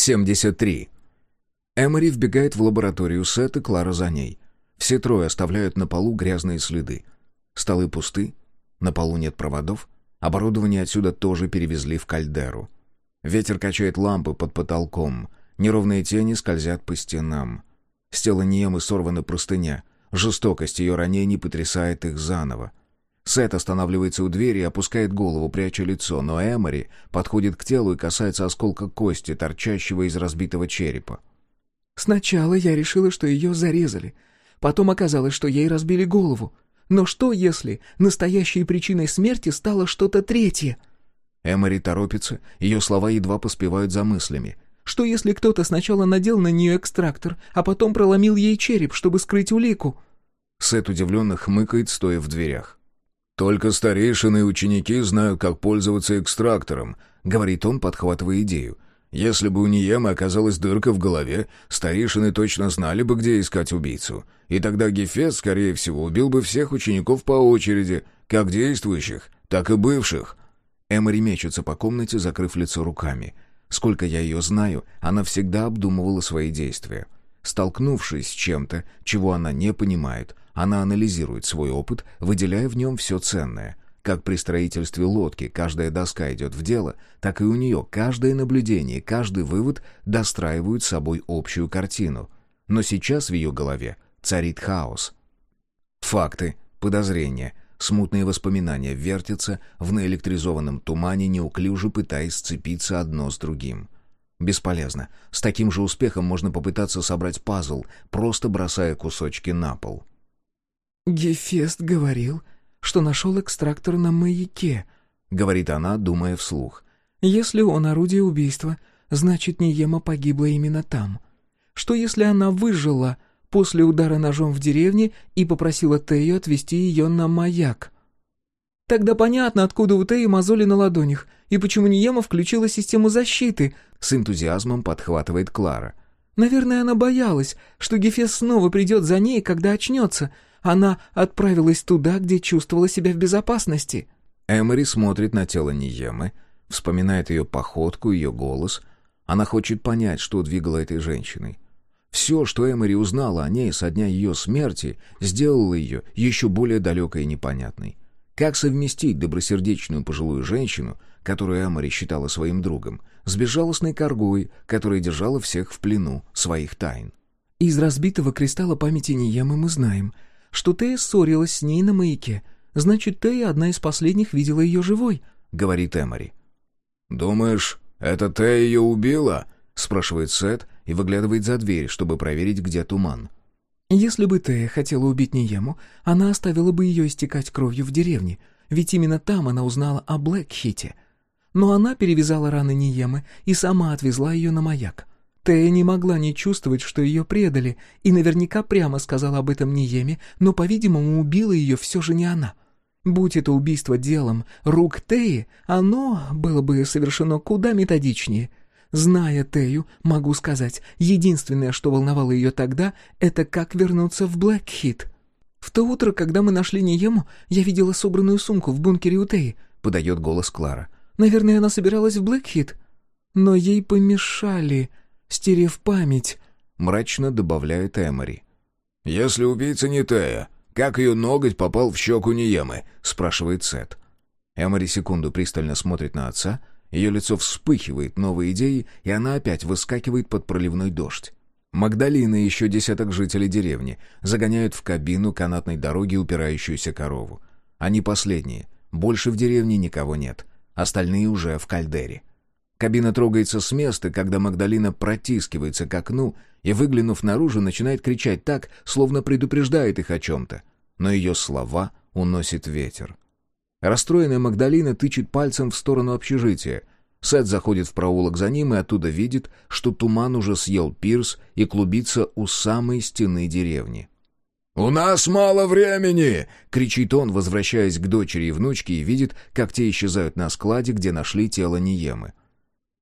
73. Эмори вбегает в лабораторию Сет и Клара за ней. Все трое оставляют на полу грязные следы. Столы пусты, на полу нет проводов, оборудование отсюда тоже перевезли в кальдеру. Ветер качает лампы под потолком, неровные тени скользят по стенам. С тела Ниемы сорвана простыня, жестокость ее ранений потрясает их заново. Сет останавливается у двери и опускает голову, пряча лицо, но Эмори подходит к телу и касается осколка кости, торчащего из разбитого черепа. «Сначала я решила, что ее зарезали. Потом оказалось, что ей разбили голову. Но что, если настоящей причиной смерти стало что-то третье?» Эмори торопится, ее слова едва поспевают за мыслями. «Что, если кто-то сначала надел на нее экстрактор, а потом проломил ей череп, чтобы скрыть улику?» Сет удивленно хмыкает, стоя в дверях. «Только старейшины и ученики знают, как пользоваться экстрактором», — говорит он, подхватывая идею. «Если бы у Ниемы оказалась дырка в голове, старейшины точно знали бы, где искать убийцу. И тогда Гефест, скорее всего, убил бы всех учеников по очереди, как действующих, так и бывших». Эмори мечется по комнате, закрыв лицо руками. Сколько я ее знаю, она всегда обдумывала свои действия. Столкнувшись с чем-то, чего она не понимает, она анализирует свой опыт, выделяя в нем все ценное. Как при строительстве лодки каждая доска идет в дело, так и у нее каждое наблюдение, каждый вывод достраивают собой общую картину. Но сейчас в ее голове царит хаос. Факты, подозрения, смутные воспоминания вертятся в наэлектризованном тумане, неуклюже пытаясь сцепиться одно с другим. Бесполезно. С таким же успехом можно попытаться собрать пазл, просто бросая кусочки на пол. «Гефест говорил, что нашел экстрактор на маяке», — говорит она, думая вслух. «Если он орудие убийства, значит, Ниема погибла именно там. Что если она выжила после удара ножом в деревне и попросила Тею отвезти ее на маяк?» «Тогда понятно, откуда у Теи мозоли на ладонях, и почему Ниема включила систему защиты», — с энтузиазмом подхватывает Клара. «Наверное, она боялась, что Гефест снова придет за ней, когда очнется, она отправилась туда, где чувствовала себя в безопасности». Эмори смотрит на тело Ниемы, вспоминает ее походку, ее голос. Она хочет понять, что двигало этой женщиной. Все, что Эмори узнала о ней со дня ее смерти, сделало ее еще более далекой и непонятной. Как совместить добросердечную пожилую женщину, которую Эмори считала своим другом, с безжалостной коргой, которая держала всех в плену своих тайн? «Из разбитого кристалла памяти Ниемы мы знаем», что Тея ссорилась с ней на маяке. Значит, Тея одна из последних видела ее живой», — говорит Эмори. «Думаешь, это Тея ее убила?» — спрашивает Сет и выглядывает за дверь, чтобы проверить, где туман. «Если бы Тея хотела убить Ниему, она оставила бы ее истекать кровью в деревне, ведь именно там она узнала о Блэкхите. Но она перевязала раны Ниемы и сама отвезла ее на маяк. Тея не могла не чувствовать, что ее предали, и наверняка прямо сказала об этом Ниеме, но, по-видимому, убила ее все же не она. Будь это убийство делом рук Теи, оно было бы совершено куда методичнее. Зная Тею, могу сказать, единственное, что волновало ее тогда, это как вернуться в Блэкхит. В то утро, когда мы нашли Ниему, я видела собранную сумку в бункере у Теи, — подает голос Клара. Наверное, она собиралась в Блэкхит. Но ей помешали стерев память», — мрачно добавляет Эмори. «Если убийца не Тея, как ее ноготь попал в щеку Ниемы?» — спрашивает Сет. Эмори секунду пристально смотрит на отца, ее лицо вспыхивает новой идеей, и она опять выскакивает под проливной дождь. Магдалина и еще десяток жителей деревни загоняют в кабину канатной дороги упирающуюся корову. Они последние. Больше в деревне никого нет. Остальные уже в кальдере. Кабина трогается с места, когда Магдалина протискивается к окну и, выглянув наружу, начинает кричать так, словно предупреждает их о чем-то. Но ее слова уносит ветер. Расстроенная Магдалина тычет пальцем в сторону общежития. Сет заходит в проулок за ним и оттуда видит, что туман уже съел пирс и клубится у самой стены деревни. «У нас мало времени!» — кричит он, возвращаясь к дочери и внучке, и видит, как те исчезают на складе, где нашли тело Ниемы.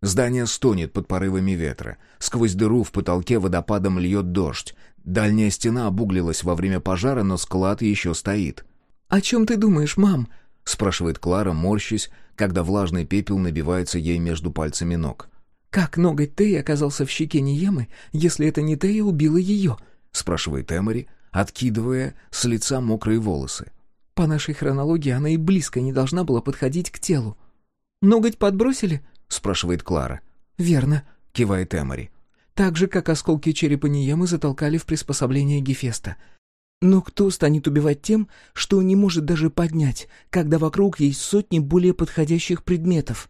Здание стонет под порывами ветра. Сквозь дыру в потолке водопадом льет дождь. Дальняя стена обуглилась во время пожара, но склад еще стоит. «О чем ты думаешь, мам?» — спрашивает Клара, морщись, когда влажный пепел набивается ей между пальцами ног. «Как ноготь Теи оказался в щеке Ниемы, если это не Тея убила ее?» — спрашивает Эмори, откидывая с лица мокрые волосы. «По нашей хронологии она и близко не должна была подходить к телу». «Ноготь подбросили?» — спрашивает Клара. «Верно», — кивает Эмори. «Так же, как осколки черепа Ниемы затолкали в приспособление Гефеста. Но кто станет убивать тем, что не может даже поднять, когда вокруг есть сотни более подходящих предметов?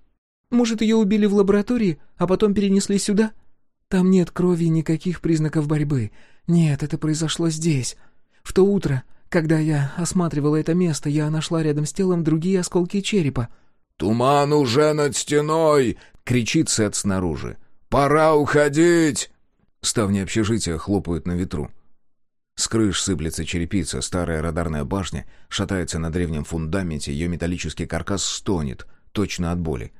Может, ее убили в лаборатории, а потом перенесли сюда? Там нет крови и никаких признаков борьбы. Нет, это произошло здесь. В то утро, когда я осматривала это место, я нашла рядом с телом другие осколки черепа. «Туман уже над стеной!» — кричит Сет снаружи. «Пора уходить!» Ставни общежития хлопают на ветру. С крыш сыплется черепица, старая радарная башня шатается на древнем фундаменте, ее металлический каркас стонет, точно от боли.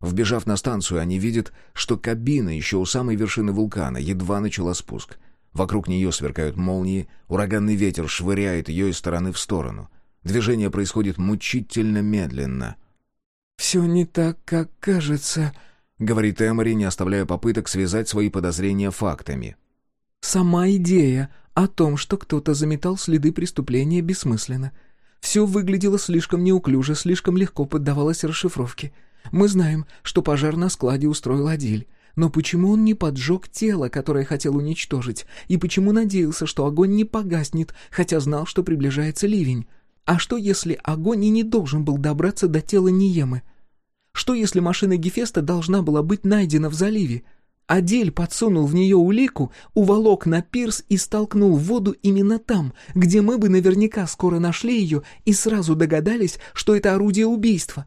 Вбежав на станцию, они видят, что кабина еще у самой вершины вулкана едва начала спуск. Вокруг нее сверкают молнии, ураганный ветер швыряет ее из стороны в сторону. Движение происходит мучительно медленно. «Все не так, как кажется», — говорит Эмори, не оставляя попыток связать свои подозрения фактами. «Сама идея о том, что кто-то заметал следы преступления, бессмысленно. Все выглядело слишком неуклюже, слишком легко поддавалось расшифровке. Мы знаем, что пожар на складе устроил Адиль. Но почему он не поджег тело, которое хотел уничтожить? И почему надеялся, что огонь не погаснет, хотя знал, что приближается ливень? А что, если огонь и не должен был добраться до тела Ниемы? Что, если машина Гефеста должна была быть найдена в заливе? Адель подсунул в нее улику, уволок на пирс и столкнул в воду именно там, где мы бы наверняка скоро нашли ее и сразу догадались, что это орудие убийства.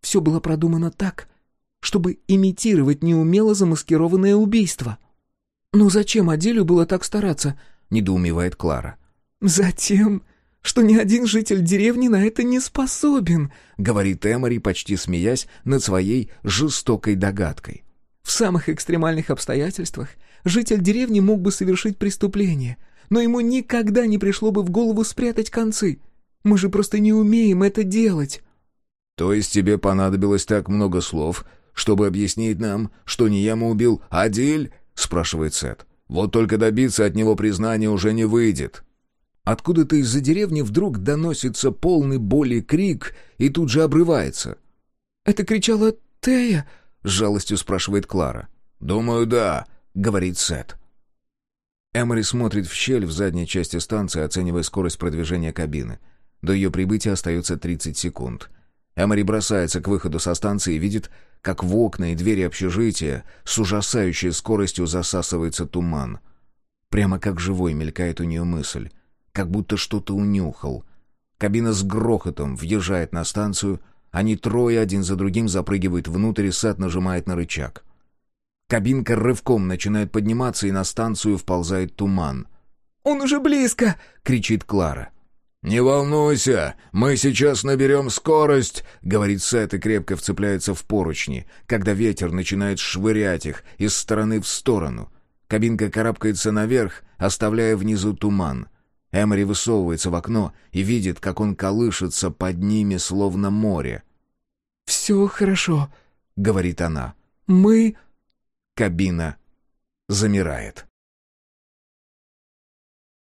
Все было продумано так, чтобы имитировать неумело замаскированное убийство. «Но зачем Аделю было так стараться?» — недоумевает Клара. «Затем, что ни один житель деревни на это не способен», — говорит Эмори, почти смеясь над своей жестокой догадкой. В самых экстремальных обстоятельствах житель деревни мог бы совершить преступление, но ему никогда не пришло бы в голову спрятать концы. Мы же просто не умеем это делать. То есть тебе понадобилось так много слов, чтобы объяснить нам, что Нияма убил Адиль? спрашивает Сет. Вот только добиться от него признания уже не выйдет. Откуда-то из-за деревни вдруг доносится полный боли крик и тут же обрывается. «Это кричала Тея!» — с жалостью спрашивает Клара. «Думаю, да», — говорит Сет. Эмори смотрит в щель в задней части станции, оценивая скорость продвижения кабины. До ее прибытия остается 30 секунд. Эмори бросается к выходу со станции и видит, как в окна и двери общежития с ужасающей скоростью засасывается туман. Прямо как живой мелькает у нее мысль. Как будто что-то унюхал. Кабина с грохотом въезжает на станцию — они трое один за другим запрыгивают внутрь, и Сет нажимает на рычаг. Кабинка рывком начинает подниматься, и на станцию вползает туман. «Он уже близко!» — кричит Клара. «Не волнуйся, мы сейчас наберем скорость», — говорит Сет и крепко вцепляется в поручни, когда ветер начинает швырять их из стороны в сторону. Кабинка карабкается наверх, оставляя внизу туман. Эмори высовывается в окно и видит, как он колышется под ними, словно море. «Все хорошо», — говорит она. «Мы...» Кабина замирает.